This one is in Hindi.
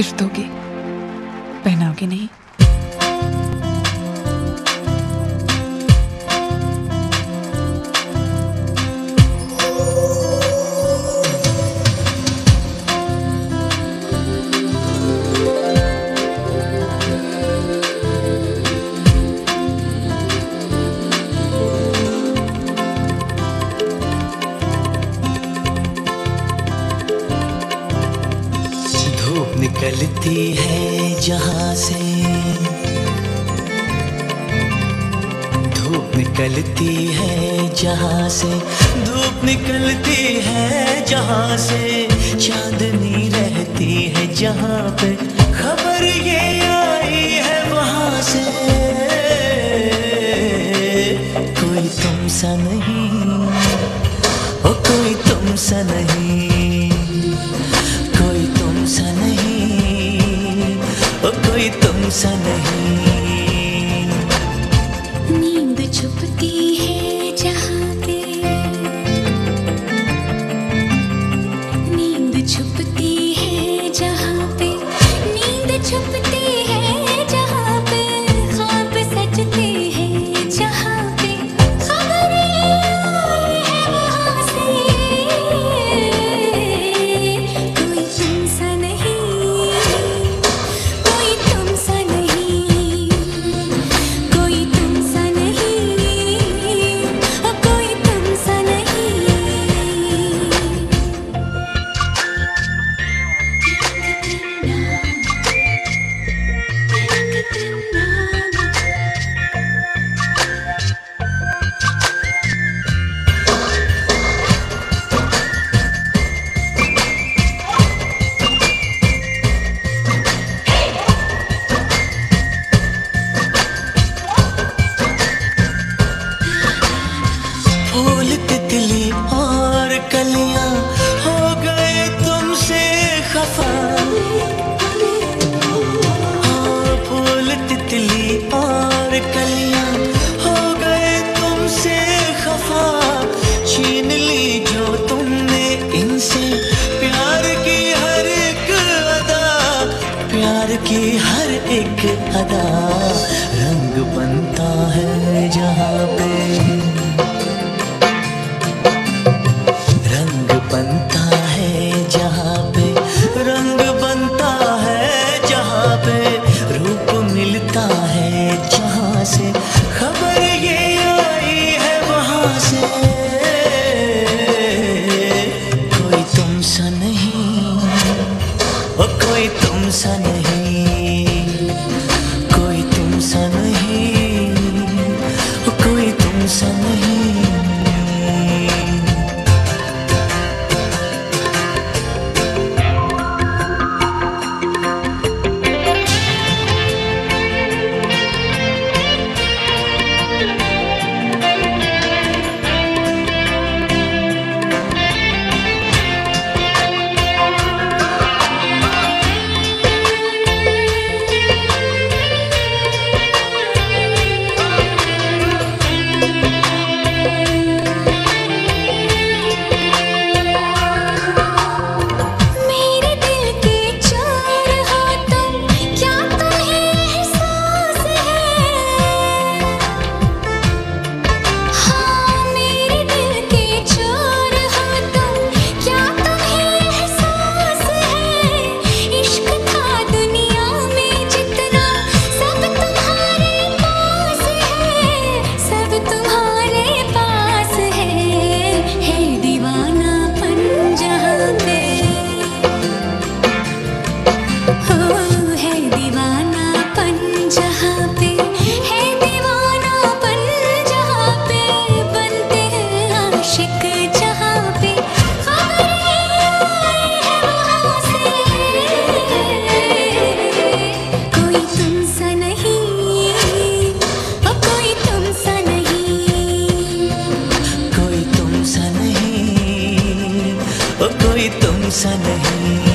सिर्फ़ दोगे पहनाओगे नहीं? निकलती है जहाँ से। धूप निकलती है जहाँ से। धूप निकलती है जहाँ से। चांदनी रहती है जहाँ पे। खबर ये आई है वहाँ से। कोई तुम सा नहीं, ओ कोई तुम सा नहीं। ओ कोई तुमसा नहीं। तितली और कलियाँ एक अदा रंग बनता है जहाँ पे। रंग बनता है जहाँ पे। रंग बनता है जहाँ पे। रूप मिलता है जहाँ से। खबर ये आई है वहाँ से। कोई तुम सा नहीं, ओ कोई तुम सा नहीं कोई नहीं